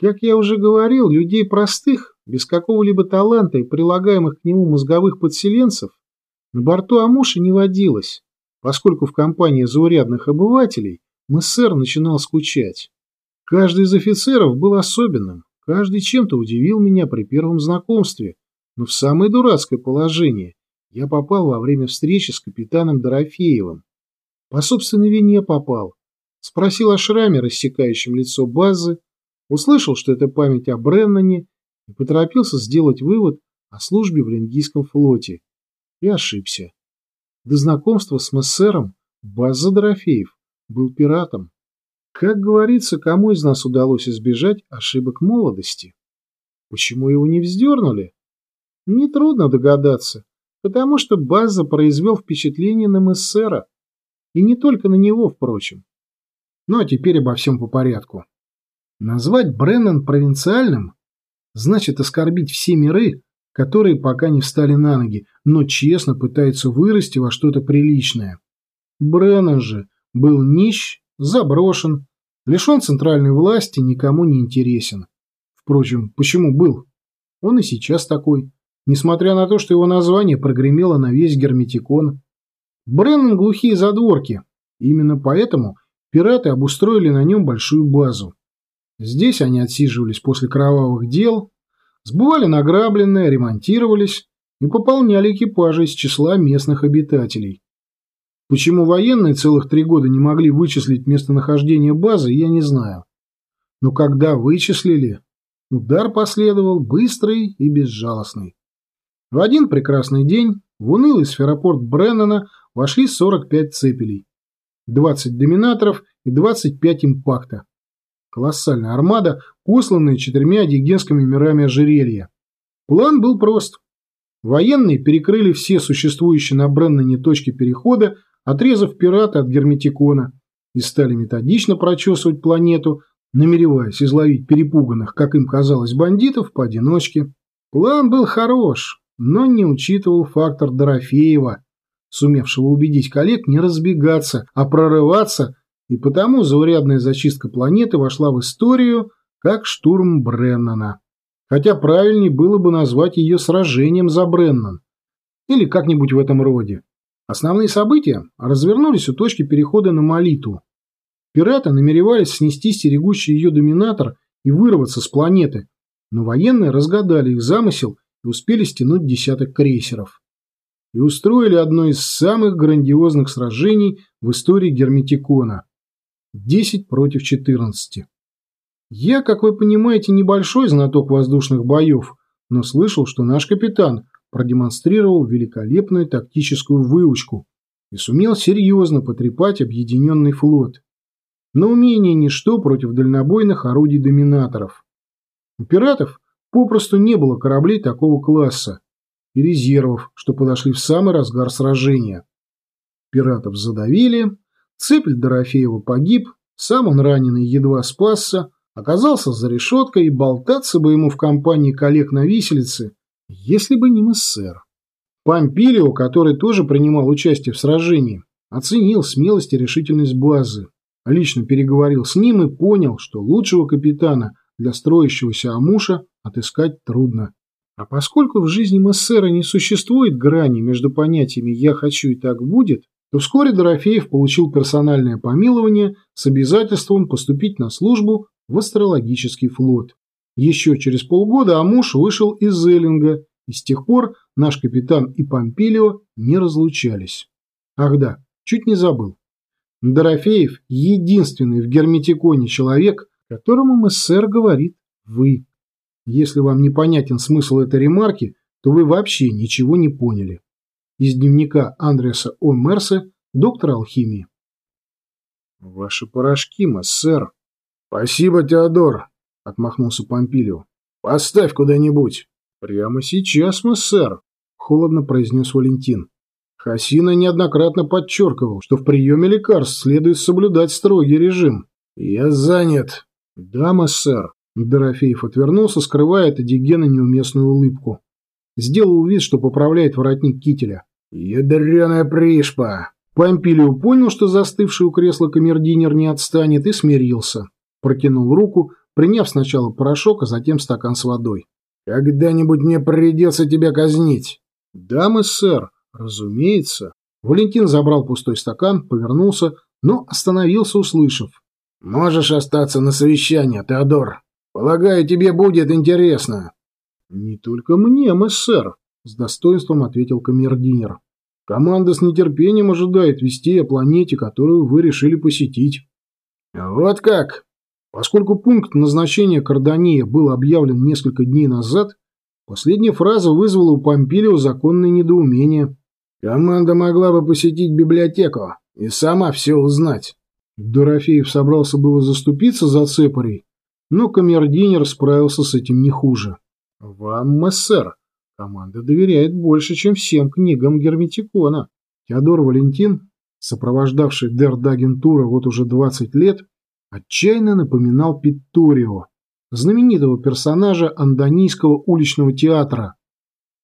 Как я уже говорил, людей простых, без какого-либо таланта и прилагаемых к нему мозговых подселенцев, на борту Амуши не водилось, поскольку в компании заурядных обывателей мы сэр начинал скучать. Каждый из офицеров был особенным, каждый чем-то удивил меня при первом знакомстве, но в самое дурацкое положение я попал во время встречи с капитаном Дорофеевым. По собственной вине попал. Спросил о шраме, рассекающем лицо базы, услышал, что это память о Бреннане, и поторопился сделать вывод о службе в Лингийском флоте. И ошибся. До знакомства с мессером База Дорофеев был пиратом. Как говорится, кому из нас удалось избежать ошибок молодости? Почему его не вздернули? Нетрудно догадаться, потому что База произвел впечатление на мессера. И не только на него, впрочем. Ну а теперь обо всем по порядку. Назвать Бреннан провинциальным значит оскорбить все миры, которые пока не встали на ноги, но честно пытаются вырасти во что-то приличное. Бреннан же был нищ, заброшен, лишен центральной власти, никому не интересен. Впрочем, почему был? Он и сейчас такой, несмотря на то, что его название прогремело на весь герметикон. Бреннан глухие задворки, именно поэтому пираты обустроили на нем большую базу. Здесь они отсиживались после кровавых дел, сбывали награбленное, ремонтировались и пополняли экипажи из числа местных обитателей. Почему военные целых три года не могли вычислить местонахождение базы, я не знаю. Но когда вычислили, удар последовал быстрый и безжалостный. В один прекрасный день в унылый сферопорт Бреннана вошли 45 цепелей, 20 доминаторов и 25 импакта. Колоссальная армада, посланная четырьмя дигенскими мирами ожерелья. План был прост. Военные перекрыли все существующие на Бреннане точки перехода отрезав пирата от герметикона, и стали методично прочесывать планету, намереваясь изловить перепуганных, как им казалось, бандитов поодиночке. План был хорош, но не учитывал фактор Дорофеева, сумевшего убедить коллег не разбегаться, а прорываться, и потому заурядная зачистка планеты вошла в историю как штурм Бреннана. Хотя правильнее было бы назвать ее сражением за Бреннан. Или как-нибудь в этом роде. Основные события развернулись у точки перехода на Молиту. Пираты намеревались снести стерегущий ее доминатор и вырваться с планеты, но военные разгадали их замысел и успели стянуть десяток крейсеров. И устроили одно из самых грандиозных сражений в истории Герметикона. 10 против 14. Я, как вы понимаете, небольшой знаток воздушных боев, но слышал, что наш капитан продемонстрировал великолепную тактическую выучку и сумел серьезно потрепать объединенный флот. Но умение ничто против дальнобойных орудий доминаторов. У пиратов попросту не было кораблей такого класса и резервов, что подошли в самый разгар сражения. Пиратов задавили, цепель Дорофеева погиб, сам он раненый едва спасся, оказался за решеткой и болтаться бы ему в компании коллег на виселице если бы не Мессер. Помпилио, который тоже принимал участие в сражении, оценил смелость и решительность базы, лично переговорил с ним и понял, что лучшего капитана для строящегося Амуша отыскать трудно. А поскольку в жизни Мессера не существует грани между понятиями «я хочу и так будет», то вскоре Дорофеев получил персональное помилование с обязательством поступить на службу в астрологический флот. Еще через полгода Амуш вышел из Зеллинга, и с тех пор наш капитан и Помпилио не разлучались. Ах да, чуть не забыл. Дорофеев – единственный в герметиконе человек, которому МССР говорит «вы». Если вам непонятен смысл этой ремарки, то вы вообще ничего не поняли. Из дневника Андреаса О. Мерса, доктора алхимии. Ваши порошки, мессер. Спасибо, Теодор, — отмахнулся Помпилио. «Поставь куда-нибудь». «Прямо сейчас, мы, сэр», — холодно произнес Валентин. Хасина неоднократно подчеркивал, что в приеме лекарств следует соблюдать строгий режим. «Я занят». «Да, сэр». Дорофеев отвернулся, скрывая от Эдигена неуместную улыбку. Сделал вид, что поправляет воротник кителя. «Ядреная пришпа!» Помпилио понял, что застывший у кресла камердинер не отстанет, и смирился. протянул руку, приняв сначала порошок, а затем стакан с водой. «Когда-нибудь мне придется тебя казнить». «Да, мы, сэр, разумеется». Валентин забрал пустой стакан, повернулся, но остановился, услышав. «Можешь остаться на совещание, Теодор. Полагаю, тебе будет интересно». «Не только мне, мы, сэр», — с достоинством ответил камердинер. «Команда с нетерпением ожидает вестей о планете, которую вы решили посетить». «Вот как?» Поскольку пункт назначения Кардания был объявлен несколько дней назад, последняя фраза вызвала у Помпилио законное недоумение. «Команда могла бы посетить библиотеку и сама все узнать». Дорофеев собрался было заступиться за цепарей, но камердинер справился с этим не хуже. «Вам, мессер, команда доверяет больше, чем всем книгам Герметикона». Теодор Валентин, сопровождавший Дердагентура вот уже 20 лет, отчаянно напоминал Питторио, знаменитого персонажа андонийского уличного театра.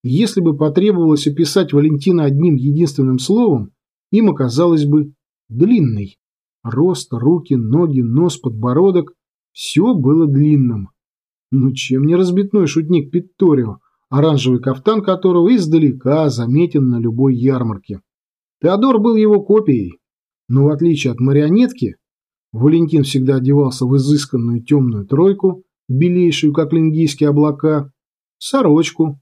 Если бы потребовалось описать Валентина одним единственным словом, им оказалось бы «длинный». Рост, руки, ноги, нос, подбородок – все было длинным. Ну чем не разбитной шутник Питторио, оранжевый кафтан которого издалека заметен на любой ярмарке. Теодор был его копией, но в отличие от марионетки, Валентин всегда одевался в изысканную темную тройку, белейшую, как лингийские облака, сорочку,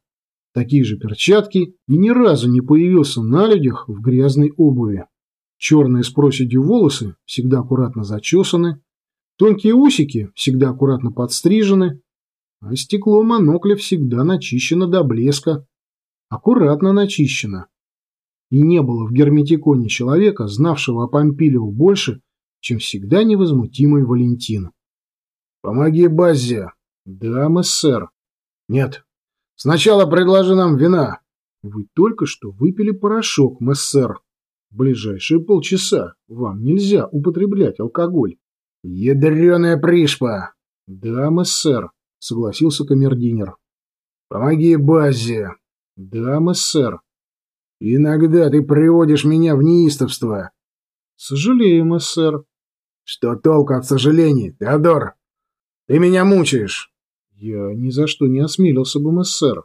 такие же перчатки и ни разу не появился на людях в грязной обуви. Черные с проседью волосы всегда аккуратно зачесаны, тонкие усики всегда аккуратно подстрижены, а стекло монокля всегда начищено до блеска. Аккуратно начищено. И не было в герметиконе человека, знавшего о Помпилио больше, чем всегда невозмутимый Валентин. «Помоги Баззе!» «Да, мессер». «Нет. Сначала предложи нам вина». «Вы только что выпили порошок, мессер. В ближайшие полчаса вам нельзя употреблять алкоголь». «Ядреная пришпа!» «Да, мессер», — согласился камердинер. «Помоги Баззе». «Да, мессер». «Иногда ты приводишь меня в неистовство». «Сожалею, мессер». «Что толку от сожалений, Теодор? Ты меня мучаешь». «Я ни за что не осмелился бы, мессер».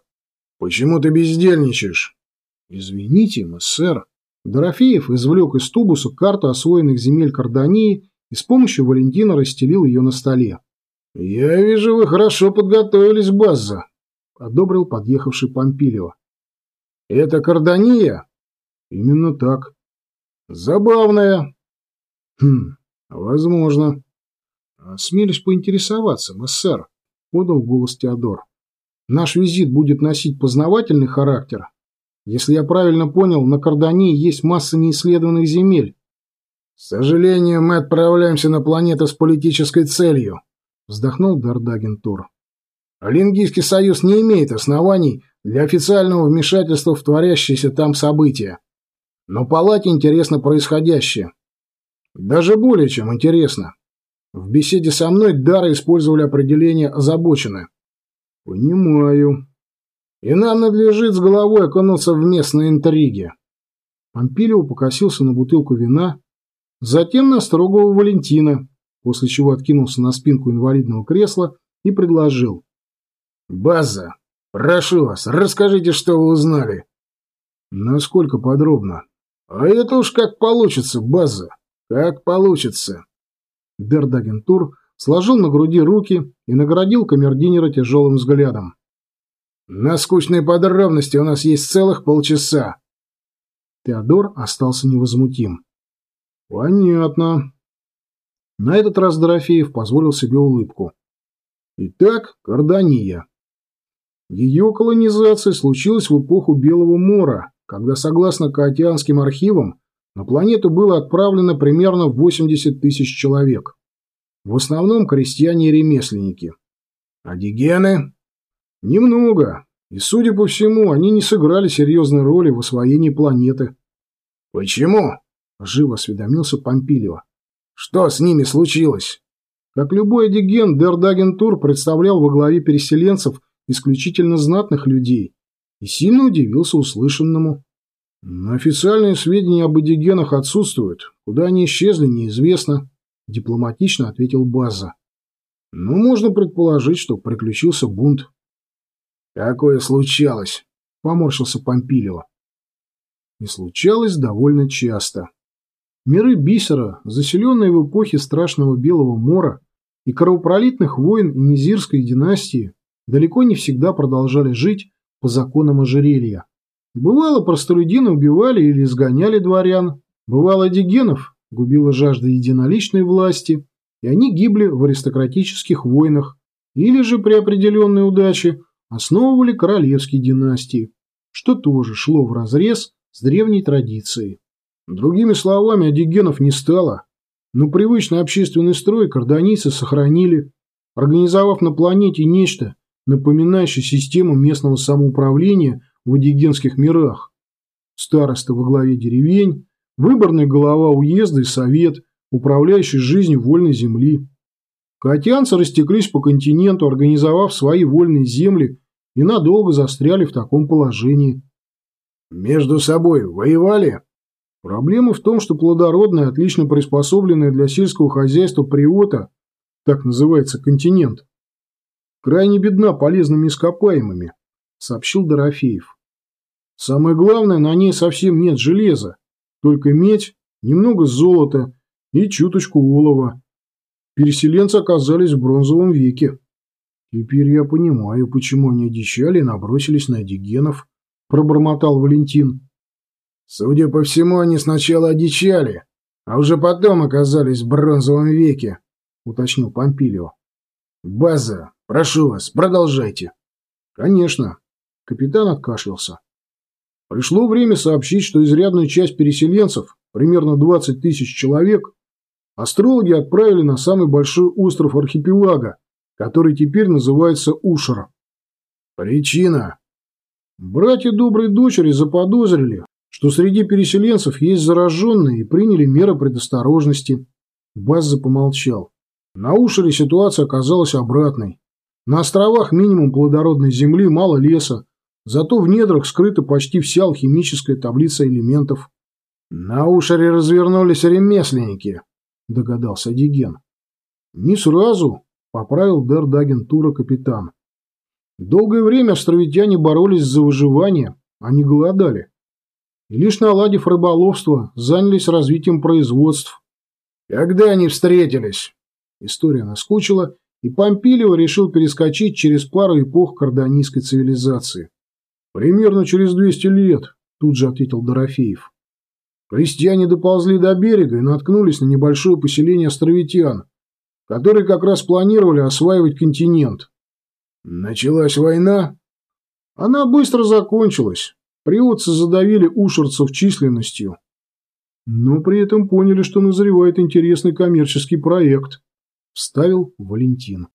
«Почему ты бездельничаешь?» «Извините, мессер». Дорофеев извлек из тубуса карту освоенных земель Кардании и с помощью Валентина расстелил ее на столе. «Я вижу, вы хорошо подготовились, Базза», — одобрил подъехавший Помпилио. «Это Кардания?» «Именно так». «Забавная». «Хм, возможно». «Смелюсь поинтересоваться, мессер», — подал голос Теодор. «Наш визит будет носить познавательный характер. Если я правильно понял, на Кардании есть масса неисследованных земель». «К сожалению, мы отправляемся на планету с политической целью», — вздохнул Дардагентур. «Лингийский союз не имеет оснований для официального вмешательства в творящиеся там события. Но палате интересно происходящее. Даже более чем интересно. В беседе со мной Дара использовали определение «озабочены». Понимаю. И нам надлежит с головой окунуться в местные интриги. Помпилио покосился на бутылку вина, затем на строгого Валентина, после чего откинулся на спинку инвалидного кресла и предложил. «База, прошу вас, расскажите, что вы узнали». «Насколько подробно?» «А это уж как получится, База, как получится». Дердагентур сложил на груди руки и наградил камердинера тяжелым взглядом. «На скучные подробности у нас есть целых полчаса». Теодор остался невозмутим. «Понятно». На этот раз Дорофеев позволил себе улыбку. Итак, Кардания. Ее колонизация случилась в эпоху Белого Мора, когда, согласно Каотианским архивам, на планету было отправлено примерно 80 тысяч человек. В основном крестьяне и ремесленники. А дигены? Немного. И, судя по всему, они не сыграли серьезной роли в освоении планеты. Почему? Живо осведомился Помпилио. Что с ними случилось? Как любой диген, Дердагентур представлял во главе переселенцев исключительно знатных людей и сильно удивился услышанному. Но официальные сведения об эдигенах отсутствуют. Куда они исчезли, неизвестно. Дипломатично ответил База. Ну, можно предположить, что приключился бунт. Такое случалось, поморщился Помпилио. И случалось довольно часто. Миры Бисера, заселенные в эпохе страшного Белого Мора и кровопролитных войн Инизирской династии, далеко не всегда продолжали жить по законам ожерелья. Бывало, простолюдины убивали или изгоняли дворян, бывало, дигенов губила жажда единоличной власти, и они гибли в аристократических войнах, или же при определенной удаче основывали королевские династии, что тоже шло вразрез с древней традицией. Другими словами, адигенов не стало, но привычный общественный строй кардонийцы сохранили, организовав на планете нечто, напоминающее систему местного самоуправления в адигенских мирах. Староста во главе деревень, выборная голова уезда и совет, управляющий жизнью вольной земли. Катянцы растеклись по континенту, организовав свои вольные земли и надолго застряли в таком положении. Между собой воевали? Проблема в том, что плодородная, отлично приспособленная для сельского хозяйства приота, так называется континент, крайне бедна полезными ископаемыми, сообщил Дорофеев. Самое главное, на ней совсем нет железа, только медь, немного золота и чуточку олова. Переселенцы оказались в бронзовом веке. Теперь я понимаю, почему они одичали и набросились на дигенов, пробормотал Валентин. Судя по всему, они сначала одичали, а уже потом оказались в бронзовом веке, уточнил Помпилио. База, прошу вас, продолжайте. Конечно. Капитан откашлялся. Пришло время сообщить, что изрядную часть переселенцев, примерно 20 тысяч человек, астрологи отправили на самый большой остров архипелага, который теперь называется Ушер. Причина. Братья доброй дочери заподозрили, что среди переселенцев есть зараженные и приняли меры предосторожности. Базза помолчал. На Ушере ситуация оказалась обратной. На островах минимум плодородной земли, мало леса, Зато в недрах скрыта почти вся алхимическая таблица элементов. На ушаре развернулись ремесленники, догадался Диген. Не сразу, поправил Дердагентура капитан. Долгое время островитяне боролись за выживание, они голодали. И лишь наладив рыболовство, занялись развитием производств. Когда они встретились? История наскучила, и Помпилио решил перескочить через пару эпох кардонийской цивилизации. «Примерно через 200 лет», – тут же ответил Дорофеев. Крестьяне доползли до берега и наткнулись на небольшое поселение островитян, которые как раз планировали осваивать континент. Началась война. Она быстро закончилась. Приотцы задавили ушерцев численностью. Но при этом поняли, что назревает интересный коммерческий проект. Вставил Валентин.